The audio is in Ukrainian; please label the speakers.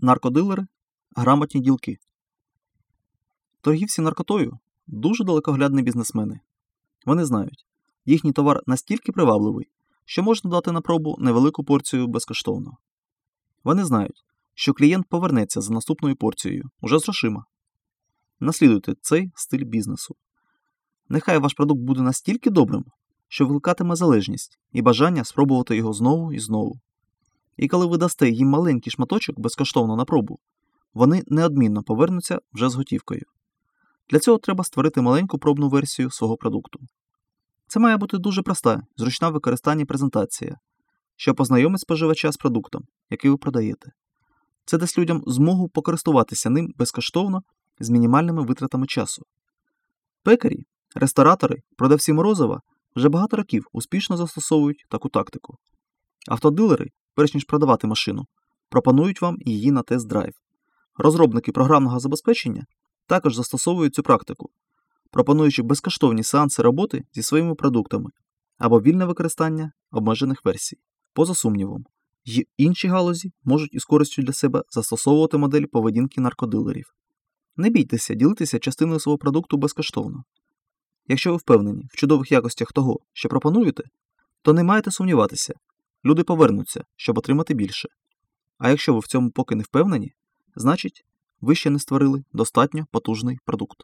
Speaker 1: Наркодилери грамотні ділки. Торгівці наркотою дуже далекоглядні бізнесмени. Вони знають, їхній товар настільки привабливий, що можна дати на пробу невелику порцію безкоштовно. Вони знають, що клієнт повернеться за наступною порцією уже з грошима. Наслідуйте цей стиль бізнесу. Нехай ваш продукт буде настільки добрим, що викликатиме залежність і бажання спробувати його знову і знову. І коли ви дасте їм маленький шматочок безкоштовно на пробу, вони неодмінно повернуться вже з готівкою. Для цього треба створити маленьку пробну версію свого продукту. Це має бути дуже проста, зручна в використанні презентація, що познайомить споживача з продуктом, який ви продаєте. Це дасть людям змогу покористуватися ним безкоштовно з мінімальними витратами часу. Пекарі, ресторатори, продавці морозива вже багато років успішно застосовують таку тактику. Автодилери, перш ніж продавати машину, пропонують вам її на тест-драйв. Розробники програмного забезпечення також застосовують цю практику, пропонуючи безкоштовні сеанси роботи зі своїми продуктами або вільне використання обмежених версій. Поза сумнівом, й інші галузі можуть із користю для себе застосовувати модель поведінки наркодилерів. Не бійтеся ділитися частиною свого продукту безкоштовно. Якщо ви впевнені в чудових якостях того, що пропонуєте, то не маєте сумніватися, люди повернуться, щоб отримати більше. А якщо ви в цьому поки не впевнені, значить, ви ще не створили достатньо потужний продукт.